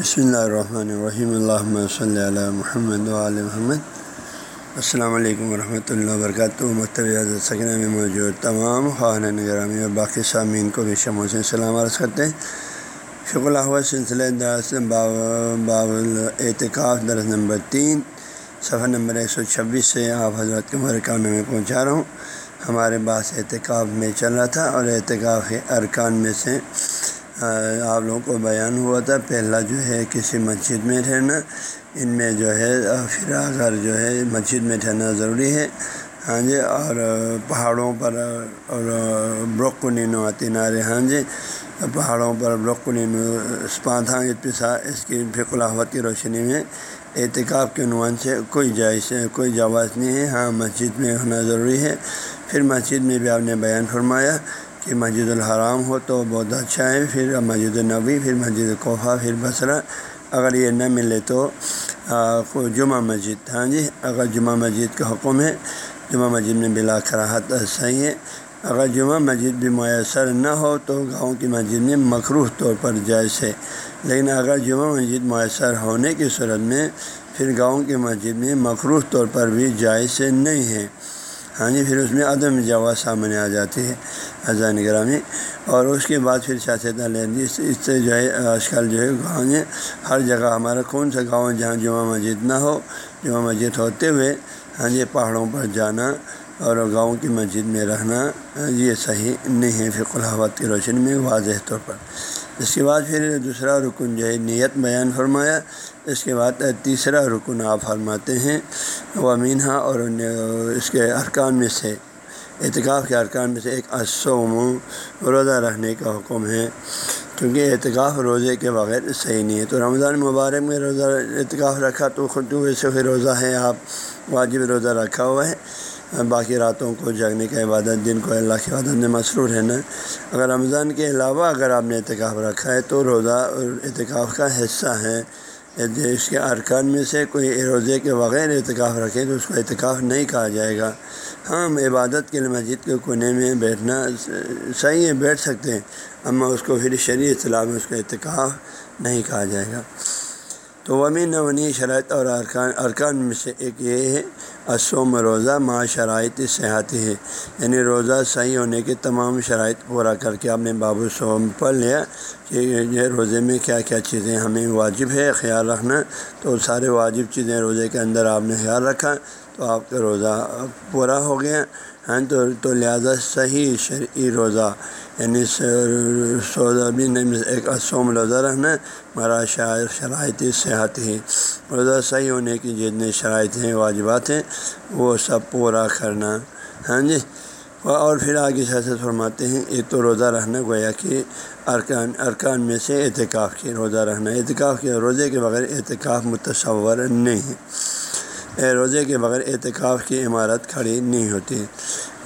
بسم اللہ الرحمن الرحیم اللہ صلی علی محمد علیہ محمد السلام علیکم ورحمۃ اللہ وبرکاتہ مکتب سکنہ میں موجود تمام خواہن نگرامی اور باقی سامعین کو بھی شمو سے سلام عرض کرتے ہیں شکر اللہ سلسلہ درس باب اعتکاف درس نمبر تین صفحہ نمبر ایک سو چھبیس سے آپ حضرت کے مرکان میں پہنچا رہا ہوں ہمارے پاس اعتکاف میں چل رہا تھا اور اعتکاف کے ارکان میں سے آپ لوگوں کو بیان ہوا تھا، پہلا جو ہے کسی مسجد میں ٹھہرنا، ان میں جو ہے پھر اگر جو ہے مسجد میں ٹھہرنا ضروری ہے۔ ہاں جی اور پہاڑوں پر اور بروکنین و ہاں جی پہاڑوں پر بروکنین ہاں، اسپانتھا پسا اس کی فکلاوت کی روشنی میں اعتکاب کے عنوان سے کوئی جائز، کوئی جواز نہیں ہے۔ ہاں مسجد میں ہونا ضروری ہے۔ پھر مسجد میں بھی آپ نے بیان فرمایا کہ مسجد الحرام ہو تو بہت اچھا ہے، پھر مسجد النبی پھر مسجد کوفہ، پھر بصرہ۔ اگر یہ نہ ملے تو جمعہ مسجد۔ ہاں جی اگر جمعہ مسجد کا حکم ہے، جمعہ مسجد میں بلا کراہت صحیح ہے۔ اگر جمعہ مسجد بھی میسر نہ ہو تو گاؤں کی مسجد میں مخروح طور پر جائز ہے۔ لیکن اگر جمعہ مسجد میسر ہونے کی صورت میں، پھر گاؤں کی مسجد میں مخروح طور پر بھی جائز نہیں ہے۔ ہاں جی پھر اس میں عدم جواز سامنے آ جاتی ہے۔ اذان گرامی اور اس کے بعد پھر سیاست اس اس سے جو ہے آج کل جو ہے، گاؤں ہے ہر جگہ ہمارا کون سا گاؤں جہاں جمعہ مسجد نہ ہو، جمعہ مسجد ہوتے ہوئے ہاں جی پہاڑوں پر جانا اور گاؤں کی مسجد میں رہنا ہاں جی، یہ صحیح نہیں ہے۔ فی الحوت کی روشنی میں واضح طور پر۔ اس کے بعد پھر دوسرا رکن جو ہے، نیت بیان فرمایا۔ اس کے بعد تیسرا رکن آپ فرماتے ہیں وہ مینہ اور اس کے ارکان میں سے اعتکاف کے ارکان میں سے ایک اسوم روزہ رہنے کا حکم ہے، کیونکہ اعتکاف روزے کے بغیر صحیح نہیں ہے۔ تو رمضان مبارک میں روزہ اعتکاف رکھا تو خود ویسے پھر روزہ ہے، آپ واجب روزہ رکھا ہوا ہے۔ باقی راتوں کو جگنے کا عبادت، دن کو اللہ کی عبادت میں مصروف رہنا۔ اگر رمضان کے علاوہ اگر آپ نے اعتکاف رکھا ہے تو روزہ اعتکاف کا حصہ ہے اس کے ارکان میں سے کوئی روزے کے بغیر اعتکاف رکھے تو اس کو اعتکاف نہیں کہا جائے گا۔ ہاں عبادت کے لیے مسجد کے کونے میں بیٹھنا صحیح ہے، بیٹھ سکتے ہیں، اما اس کو پھر شریع اطلاع میں اس کا اعتکاف نہیں کہا جائے گا۔ تو ومی نونی شرائط اور ارکان ارکان میں سے ایک یہ ہے اسوم روزہ ماں شرائط صحتی ہے۔ یعنی روزہ صحیح ہونے کے تمام شرائط پورا کر کے آپ نے بابو سوم پڑھ لیا کہ یہ روزے میں کیا کیا چیزیں ہمیں واجب ہے، خیال رکھنا۔ تو سارے واجب چیزیں روزے کے اندر آپ نے خیال رکھا، تو آپ کا روزہ پورا ہو گیا۔ ہاں تو تو لہٰذا صحیح شرعی روزہ۔ یعنی سوزہ بھی نہیں، ایک اسوم روزہ رہنا، مرا شاعر شرائطی صحت ہی۔ روزہ صحیح ہونے کی جتنے شرائط ہیں، واجبات ہیں، وہ سب پورا کرنا۔ ہاں جی؟ اور پھر آگے سیاست فرماتے ہیں ایک تو روزہ رہنا، گویا کہ ارکان ارکان میں سے اعتکاف کی روزہ رہنا۔ اعتکاف کے روزے کے بغیر اعتکاف متصور نہیں۔ ہے روزے کے بغیر اعتکاف کی عمارت کھڑی نہیں ہوتی۔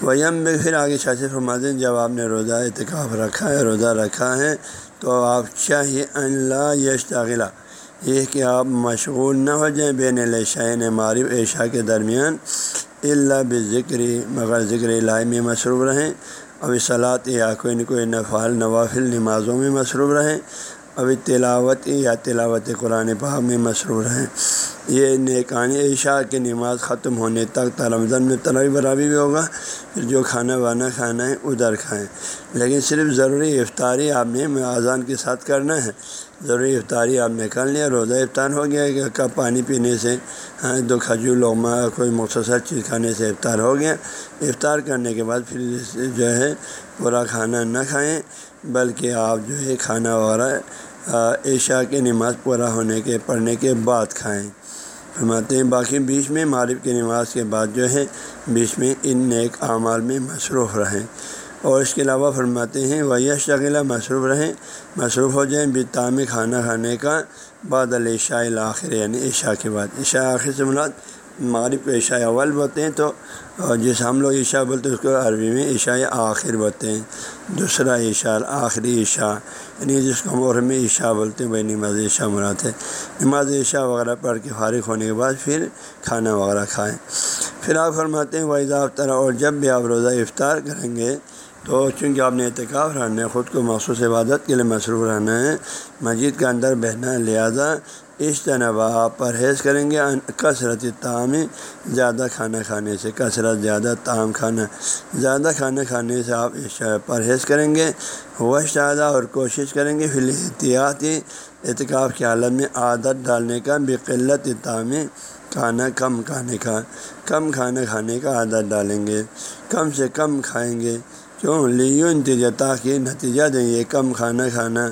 ویم میں پھر آگے شاست فرماتے ہیں، جب آپ نے روزہ اعتکاف رکھا ہے، روزہ رکھا ہے، تو آپ چاہیے اللہ یش یہ کہ آپ مشغول نہ ہو جائیں بین الشاعین معرف عشاء کے درمیان اللہ بذکری مگر ذکر الہی میں مصروف رہیں ابھی صلاحت یا کوئی نہ کوئی نفال، نوافل نمازوں میں مصروف رہیں ابھی تلاوت یا تلاوت قرآن پاک میں مصروف رہیں۔ یہ نیکانی عشاء کی نماز ختم ہونے تک رمضان میں تراوی برابی بھی ہوگا، پھر جو کھانا وانا کھانا ہے ادھر کھائیں۔ لیکن صرف ضروری افطاری آپ نے اذان کے ساتھ کرنا ہے۔ ضروری افطاری آپ نے کر لیا، روزہ افطار ہو گیا کہ کب پانی پینے سے ہاں، دو کھجور لغمہ کوئی مختصر چیز کھانے سے افطار ہو گیا۔ افطار کرنے کے بعد پھر جو ہے، پورا کھانا نہ کھائیں، بلکہ آپ جو ہے، کھانا وغیرہ عشاء کی نماز پورا ہونے کے، پڑھنے کے بعد کھائیں۔ فرماتے ہیں، باقی بیچ میں معرف کی نماز کے بعد جو ہے، بیچ میں ان نیک اعمال میں مصروف رہیں۔ اور اس کے علاوہ فرماتے ہیں وہ شغلہ مصروف رہیں، مصروف ہو جائیں بتام کھانا کھانے کا، بعد اللہ آخر یعنی عشاء کے بعد۔ عشاء آخر سے مراد مغرب کو عشاء اول بولتے ہیں تو جس ہم لوگ عشاء بولتے ہیں اس کو عربی میں عشاء آخر بولتے ہیں، دوسرا عشاء، آخری عشاء یعنی جس کو ہم اور میں عشاء بولتے ہیں، وہی نماز عشاء مراد ہے۔ نماز عشاء وغیرہ پڑھ کے فارغ ہونے کے بعد پھر کھانا وغیرہ کھائیں۔ پھر آپ فرماتے ہیں وہ افطار اور جب بھی آپ روزہ افطار کریں گے تو چونکہ آپ نے اعتکاف رہنا ہے، خود کو مخصوص عبادت کے لیے مصروف رہنا ہے، مسجد کے اندر بہنا ہے، لہٰذا اس طرح آپ پرہیز کریں گے کثرت تعام زیادہ کھانا کھانے سے، کثرت زیادہ تعام کھانا، زیادہ کھانا کھانے سے آپ پرہیز کریں گے وہ زیادہ اور کوشش کریں گے، فی احتیاطی اعتکاف کی حالت میں عادت ڈالنے کا، بے قلت تعام کھانا کم کھانے کا، کم کھانا کھانے کا عادت ڈالیں گے، کم سے کم کھائیں گے۔ کیوں؟ لیو انتجا تاکہ نتیجہ دیں گے، کم کھانا کھانا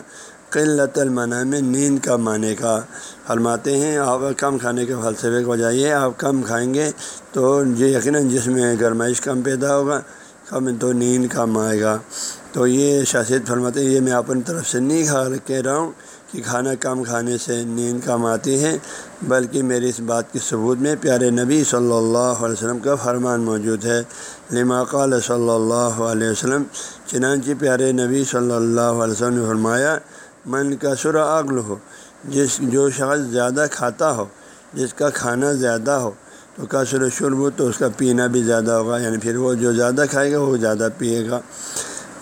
قلت المنا میں نیند کا معنی کا فرماتے ہیں۔ آپ کم کھانے کے فلسفے کو جائیے، آپ کم کھائیں گے تو یقیناً جس میں گرمائش کم پیدا ہوگا، کم تو نیند کم آئے گا۔ تو یہ شاست فرماتے ہیں، یہ میں اپنی طرف سے نہیں کھا کہہ رہا ہوں کہ کھانا کم کھانے سے نیند کم آتی ہے، بلکہ میری اس بات کے ثبوت میں پیارے نبی صلی اللہ علیہ وسلم کا فرمان موجود ہے۔ لما قال صلی اللہ علیہ وسلم، چنانچہ پیارے نبی صلی اللہ علیہ وسلم نے فرمایا من کا سر عقل ہو، جس جو شخص زیادہ کھاتا ہو، جس کا کھانا زیادہ ہو، تو کا سر شرب تو اس کا پینا بھی زیادہ ہوگا یعنی پھر وہ جو زیادہ کھائے گا وہ زیادہ پیے گا۔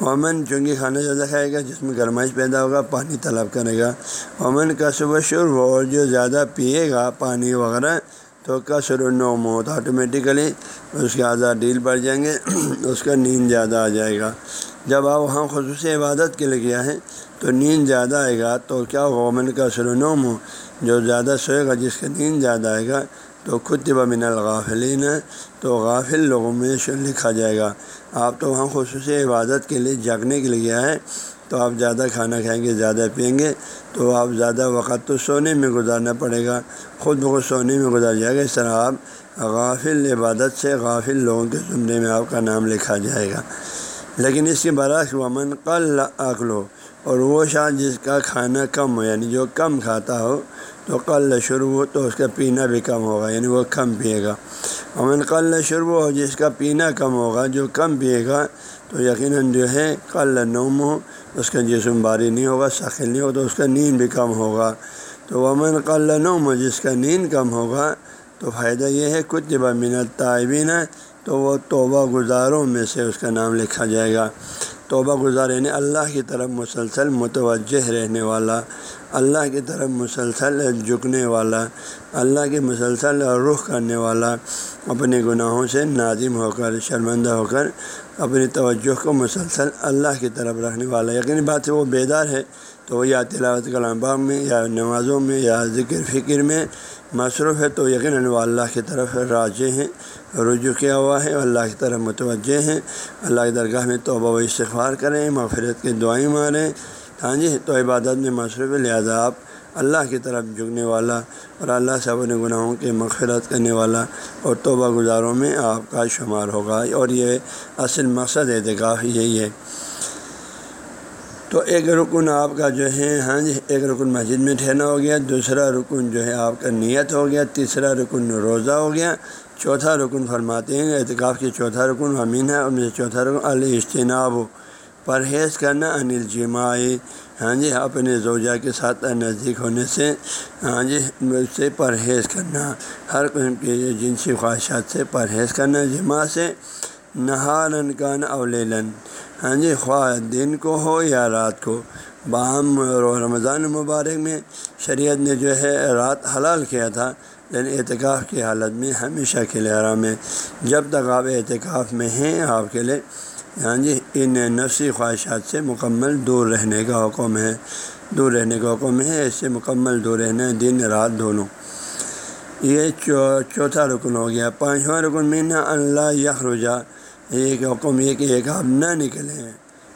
امن چونکہ کھانا زیادہ کھائے گا، جس میں گرمائش پیدا ہوگا، پانی طلب کرے گا۔ امن کا صبح شرب اور جو زیادہ پیے گا، پانی وغیرہ، تو کا سر نو موت۔ آٹومیٹیکلی اس کے آزاد ڈیل بڑھ جائیں گے، اس کا نیند زیادہ آ جائے گا۔ جب آپ وہاں خصوصی عبادت کے لیے گیا ہے تو نیند زیادہ آئے گا، تو کیا غومن کا سرنوم ہو جو زیادہ سوئے گا، جس کا نیند زیادہ آئے گا، تو خود من الغافلین، تو غافل لوگوں میں لکھا جائے گا۔ آپ تو وہاں خصوصی عبادت کے لیے جاگنے کے لیے گیا ہے تو آپ زیادہ کھانا کھائیں گے، زیادہ پئیں گے، تو آپ زیادہ وقت تو سونے میں گزارنا پڑے گا، خود بخود سونے میں گزار جائے گا۔ اس طرح آپ غافل عبادت سے غافل لوگوں کے زمرے میں آپ کا نام لکھا جائے گا۔ لیکن اس کے برعکس ومن قل عقل ہو اور وہ شاہ جس کا کھانا کم ہو یعنی جو کم کھاتا ہو، تو قل شروع ہو تو اس کا پینا بھی کم ہوگا یعنی وہ کم پیے گا۔ امن قل شروع ہو جس کا پینا کم ہوگا، جو کم پیے گا، تو یقیناً جو ہے، قل نوم ہو، اس کا جسم باری نہیں ہوگا شخل نہیں ہوگا، تو اس کا نیند بھی کم ہوگا۔ تو امن قل نوم ہو جس کا نیند کم ہوگا، تو فائدہ یہ ہے کچھ منت طائبین تو وہ توبہ گزاروں میں سے اس کا نام لکھا جائے گا۔ توبہ گزار یعنی اللہ کی طرف مسلسل متوجہ رہنے والا، اللہ کی طرف مسلسل جھکنے والا، اللہ کے مسلسل رخ کرنے والا، اپنے گناہوں سے نازم ہو کر، شرمندہ ہو کر، اپنی توجہ کو مسلسل اللہ کی طرف رکھنے والا۔ یقینی بات ہے وہ بیدار ہے۔ تو وہ یا تلاوت کلام باغ میں یا نمازوں میں یا ذکر فکر میں مصروف ہے تو یقیناً وہ اللہ کی طرف راجے ہیں، رجوع کیا ہوا ہے اللہ کی طرف متوجہ ہیں۔ اللہ کی درگاہ میں توبہ و استغفار کریں، مغفرت کی دعائیں ماریں ہاں جی تو عبادت میں مصروف لہٰذا آپ اللہ کی طرف جھکنے والا اور اللہ سے اپنے گناہوں کے مغفرت کرنے والا اور توبہ گزاروں میں آپ کا شمار ہوگا۔ اور یہ اصل مقصد اعتکاف یہی ہے۔ تو ایک رکن آپ کا جو ہے ہاں جی ایک رکن مسجد میں ٹھہرنا ہو گیا، دوسرا رکن جو ہے آپ کا نیت ہو گیا، تیسرا رکن روزہ ہو گیا، چوتھا رکن فرماتے ہیں، اعتکاف کے چوتھا رکن امین ہے اور مجھے چوتھا رکن الاجتناب پرہیز کرنا، انل جماعی ہاں جی اپنے زوجہ کے ساتھ نزدیک ہونے سے ہاں جی اس سے پرہیز کرنا، ہر قسم کے جنسی خواہشات سے پرہیز کرنا جمع سے نہارن کان اولیلن۔ ہاں جی خواہ دن کو ہو یا رات کو۔ باہم رمضان مبارک میں شریعت نے جو ہے رات حلال کیا تھا۔ لیکن اعتکاف کی حالت میں ہمیشہ کے لیے آرام ہے۔ جب تک آپ اعتکاف میں ہیں، آپ کے لیے ہاں جی ان نفسی خواہشات سے مکمل دور رہنے کا حکم ہے۔ دور رہنے کا حکم ہے، اس سے مکمل دور رہنا دن، رات دونوں۔ یہ چوتھا رکن ہو گیا۔ پانچواں رکن مینا اللہ یخرجا۔ ایک حکم یہ کہ ایک آپ نہ نکلیں۔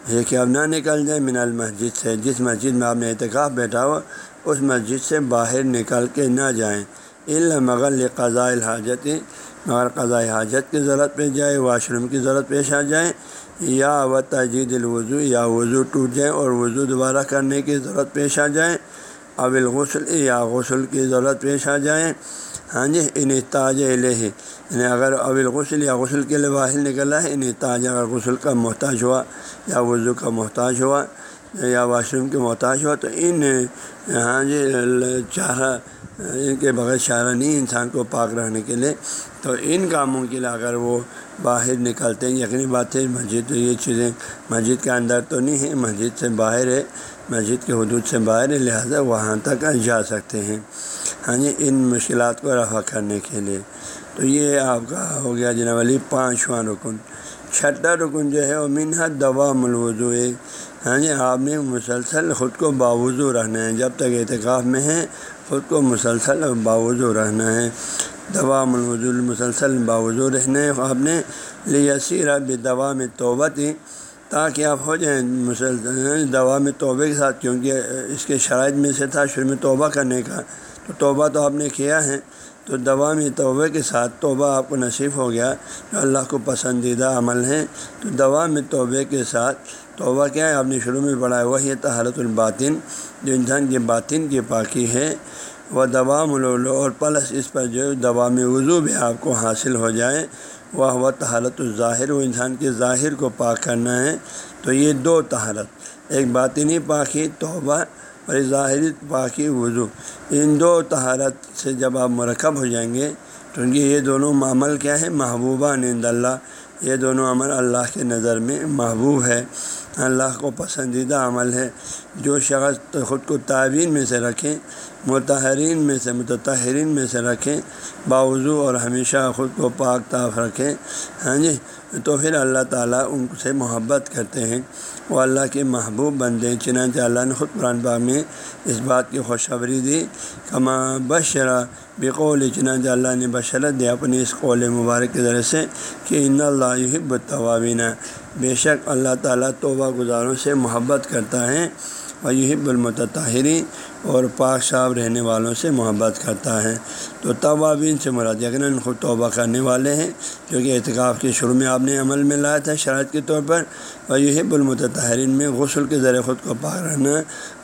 یہ کہ آپ نہ نکل جائیں، من المسجد سے۔ جس مسجد میں آپ نے اعتکاف بیٹھا ہو اس مسجد سے باہر نکل کے نہ جائیں۔ مغل قضاء الحاجت مگر قضاء حاجت کی ضرورت پیش جائے واش روم کی ضرورت پیش آ جائے یا و تجید الوضو یا وضو ٹوٹ جائے اور وضو دوبارہ کرنے کی ضرورت پیش آ جائے اول غسل یا غسل کی ضرورت پیش آ جائے ہاں جی ان تاج علیہ یعنی اگر اول غسل یا غسل کے لیے باہر نکلا ہے ان تاج اگر غسل کا محتاج ہوا یا وضو کا محتاج ہوا یا واش روم کے محتاج ہوا تو ان ہاں جی چارہ ان کے بغیر چارہ نہیں انسان کو پاک رہنے کے لیے تو ان کاموں کے لیے اگر وہ باہر نکلتے ہیں یقینی بات ہے مسجد تو یہ چیزیں مسجد کے اندر تو نہیں ہے مسجد سے باہر ہے مسجد کے حدود سے باہر ہے لہٰذا وہاں تک جا سکتے ہیں ہاں جی ان مشکلات کو رفع کرنے کے لیے۔ تو یہ آپ کا ہو گیا جناب علی پانچواں رکن۔ چھٹا رکن جو ہے، وہ منہ دوا ملوضو ہے۔ ہاں جی آپ نے مسلسل خود کو باوضو رہنا ہے۔ جب تک اعتکاف میں ہے خود کو مسلسل باوضو رہنا ہے۔ دوا ملوضو مسلسل باوضو رہنا ہے۔ آپ نے لیسیر اب دوا میں توبہ تھی، تاکہ آپ ہو جائیں مسلسل دوا میں توبے کے ساتھ، کیونکہ اس کے شرائط میں سے تھا شروع میں توبہ کرنے کا۔ تو توبہ تو آپ نے کیا ہے، تو دوا میں توبہ کے ساتھ توبہ آپ کو نصیب ہو گیا، جو اللہ کو پسندیدہ عمل ہے۔ تو دوا میں توبے کے ساتھ توبہ کیا ہے؟ آپ نے شروع میں پڑھا ہے، وہی تحرت الباطن، جو انسان کے باطن کی پاکی ہے۔ وہ دوا ملولو اور پلس اس پر جو دوا میں وضو بھی آپ کو حاصل ہو جائے، وہ وہ تحالت الظاہر، وہ انسان کے ظاہر کو پاک کرنا ہے۔ تو یہ دو تحالت ایک باطنی پاکی توبہ اور ظاہری باقی وضو۔ ان دو تہارت سے جب آپ مرکب ہو جائیں گے، تو ان کی یہ دونوں عمل کیا ہے محبوبہ نیند اللہ۔ یہ دونوں عمل اللہ کے نظر میں محبوب ہے۔ اللہ کو پسندیدہ عمل ہے۔ جو شخص خود کو تعبین میں سے رکھیں متحرین میں سے متحرین میں سے رکھیں باوضو اور ہمیشہ خود کو پاک طاف رکھیں ہاں جی تو پھر اللہ تعالیٰ ان سے محبت کرتے ہیں۔ وہ اللہ کے محبوب بندے ہیں، چنانچہ اللہ نے خود قرآن باغ میں اس بات کی خوشخبری دی۔ کما بشرا بقول، چنانچہ اللہ نے بشرت دیا اپنی اس قول مبارک کے ذریعے سے کہ ان اللہ یحب الطوابینہ بے شک اللہ تعالیٰ توبہ گزاروں سے محبت کرتا ہے اور یحب المتطہری اور پاک صاحب رہنے والوں سے محبت کرتا ہے۔ تو طوابین سے مراد یقیناً خود توبہ کرنے والے ہیں، کیونکہ اعتکاف کے شروع میں آپ نے عمل میں لایا تھا شرائط کے طور پر۔ اور یہ المتحرین میں غسل کے ذریعے خود کو پاک رہنا،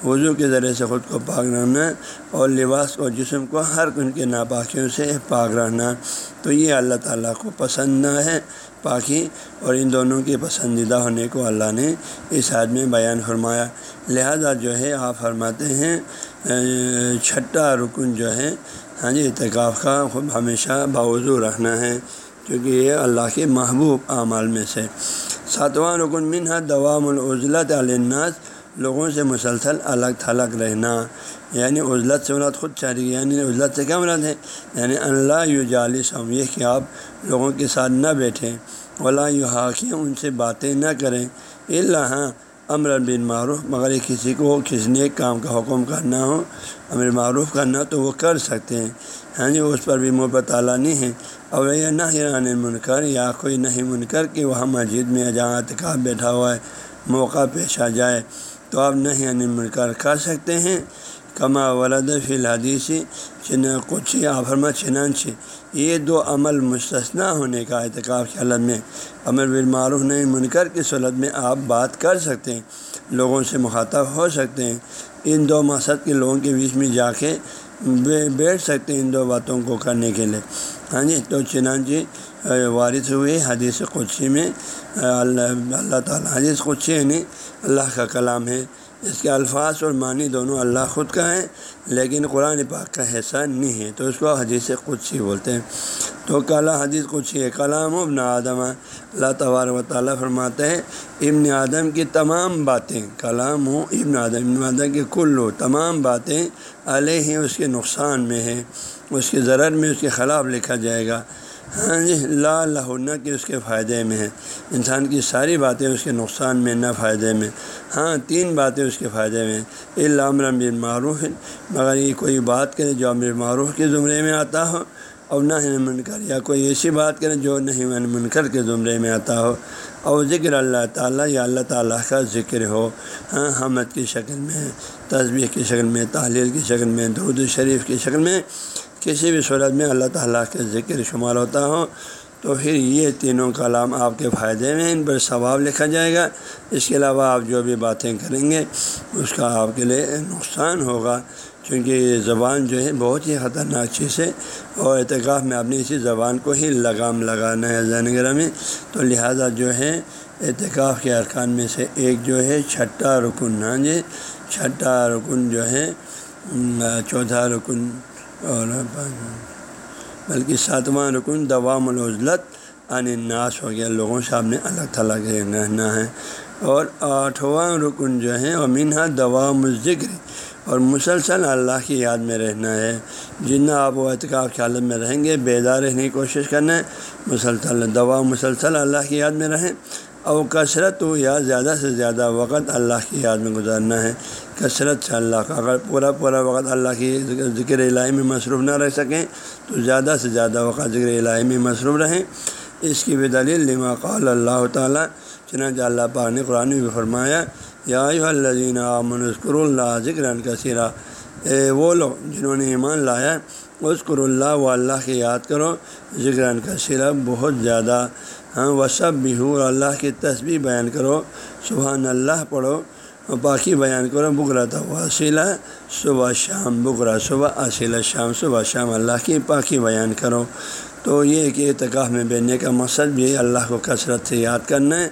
وضو کے ذریعے سے خود کو پاک رہنا اور لباس اور جسم کو ہر ان کے ناپاکیوں سے پاک رہنا۔ تو یہ اللہ تعالیٰ کو پسند نہ ہے۔ پاکی اور ان دونوں کے پسندیدہ ہونے کو اللہ نے اس حد میں بیان فرمایا۔ لہذا جو ہے، آپ فرماتے ہیں چھٹا رکن جو ہے ہاں جی اعتکاف کا خوب ہمیشہ باوضو رہنا ہے، کیونکہ یہ اللہ کے محبوب اعمال میں سے۔ ساتواں رکن منہ دوام العضلت الناس، لوگوں سے مسلسل الگ تھلگ رہنا۔ یعنی عزلت سے مراد خود چاہ رہی یعنی عزلت سے کیا مراد ہے؟ یعنی اللہ یو جالس ہم، یہ کہ آپ لوگوں کے ساتھ نہ بیٹھیں ولا یو حاکم ان سے باتیں نہ کریں۔ اللہ ہاں، امر بن معروف مگر کسی کو، کسی نے کام کا حکم کرنا ہو، امر معروف کرنا تو وہ کر سکتے ہیں۔ ہاں جی اس پر بھی محبت اعلیٰ نہیں ہے۔ اور یہ نہ ہران منکر یا کوئی نہیں منکر کہ وہاں مسجد میں جہاں اتکاب بیٹھا ہوا ہے، موقع پیش آ جائے، تو آپ نہیں یعنی منکر کر سکتے ہیں۔ کما ولد فی الحدیثی چن کچھ آفرما چنانچی یہ دو عمل مستثنا ہونے کا اعتکاف کی حالت میں امر بالمعروف نہیں، منکر کی صورت میں آپ بات کر سکتے ہیں، لوگوں سے مخاطب ہو سکتے ہیں۔ ان دو مقصد کے لوگوں کے بیچ میں جا کے بیٹھ سکتے ہیں ان دو باتوں کو کرنے کے لیے۔ ہاں جی تو چنانچی وارث ہوئے حدیث قدسی میں۔ اللہ اللہ تعالیٰ، حدیث قدسی یعنی اللہ کا کلام ہے۔ اس کے الفاظ اور معنی دونوں اللہ خود کا ہیں، لیکن قرآن پاک کا حصہ نہیں ہے۔ تو اس کو حدیث قدسی بولتے ہیں۔ تو کلا حدیث قدسی ہے۔ کلام ابن آدم اللہ تبار و تعالیٰ فرماتے ہیں، ابن آدم کی تمام باتیں، کلام ہوں، ابن آدم ابن آدم کے کل ہو تمام باتیں علیہ اس کے نقصان میں ہے اس کے ضرر میں اس کے خلاف لکھا جائے گا۔ ہاں جی لا نہ کہ اس کے فائدے میں ہے۔ انسان کی ساری باتیں اس کے نقصان میں، نہ فائدے میں۔ ہاں تین باتیں اس کے فائدے میں۔ علام بن معروف، مگر یہ کوئی بات کرے جو امر معروف کے زمرے میں آتا ہو، اور نہ ہی منکر، یا کوئی ایسی بات کرے جو نہیں منکر کے زمرے میں آتا ہو۔ اور ذکر اللہ تعالیٰ، یا اللہ تعالیٰ کا ذکر ہو۔ ہاں حمد کی شکل میں تصویر کی شکل میں، تحلیل کی شکل میں، درود شریف کی شکل میں کسی بھی صورت میں اللہ تعالیٰ کے ذکر شمار ہوتا ہو تو پھر یہ تینوں کلام آپ کے فائدے میں ان پر ثواب لکھا جائے گا۔ اس کے علاوہ آپ جو بھی باتیں کریں گے، اس کا آپ کے لیے نقصان ہوگا۔ کیونکہ یہ زبان جو ہے بہت ہی خطرناک چیز ہے اور اعتکاف میں اپنی اسی زبان کو ہی لگام لگانا ہے زین میں۔ تو لہٰذا جو ہے، اعتکاف کے ارکان میں سے ایک جو ہے، چھٹا رکن ہاں جی چھٹا رکن جو ہے چوتھا رکن اور بلکہ ساتواں رکن دوام العزلت ان ناس ہو گیا۔ لوگوں سے آپ نے اللہ تعالیٰ کے رہنا ہے۔ اور آٹھواں رکن جو ہے امینہ دوام الذکر اور مسلسل اللہ کی یاد میں رہنا ہے۔ جتنا آپ وہ اعتکاف کی حالت میں رہیں گے، بیدار رہنے کی کوشش کرنا ہے۔ مسلسل دوا مسلسل اللہ کی یاد میں رہیں۔ اور کثرت ہو یا زیادہ سے زیادہ وقت اللہ کی یاد میں گزارنا ہے۔ کثرت سے اللہ کا اگر پورا پورا وقت اللہ کی ذکر الہی میں مصروف نہ رہ سکیں، تو زیادہ سے زیادہ وقت ذکر الہی میں مصروف رہیں۔ اس کی بھی دلیل لما قال اللہ تعالیٰ، چنانچہ اللہ پاک نے قرآن بھی فرمایا، یا الذین منسکر اللہ ذکر کثیرہ اے وہ لوگ جنہوں نے ایمان لایا اسکر اللہ و اللہ کی یاد کرو ذکر کثیرہ بہت زیادہ۔ ہاں وہ سب بھی ہو اللہ کی تصویر بیان کرو، سبحان اللہ پڑھو۔ باقی بیان کرو بکرا تھا وسیلہ صبح شام بکرا صبح اصیلا شام، صبح شام، اللہ کی پاکی بیان کرو تو یہ کہ اعتکاف میں بیٹھنے کا مقصد بھی اللہ کو کثرت سے یاد کرنا ہے۔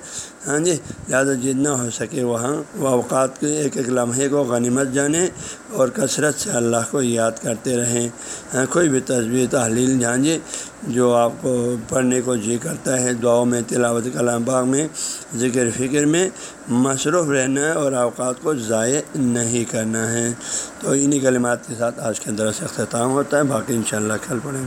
ہاں جی لہٰذا جتنا ہو سکے وہاں، وہ اوقات کے ایک ایک لمحے کو غنیمت جانیں اور کثرت سے اللہ کو یاد کرتے رہیں۔ ہاں کوئی بھی تصویر تحلیل جہاں جی جو آپ کو پڑھنے کو جی کرتا ہے، دعاؤں میں، تلاوت کلام باغ میں، ذکر فکر میں، مصروف رہنا ہے اور اوقات کو ضائع نہیں کرنا ہے۔ تو انہی کلمات کے ساتھ آج کے درس اختتام ہوتا ہے، باقی انشاءاللہ کل پڑھیں گے۔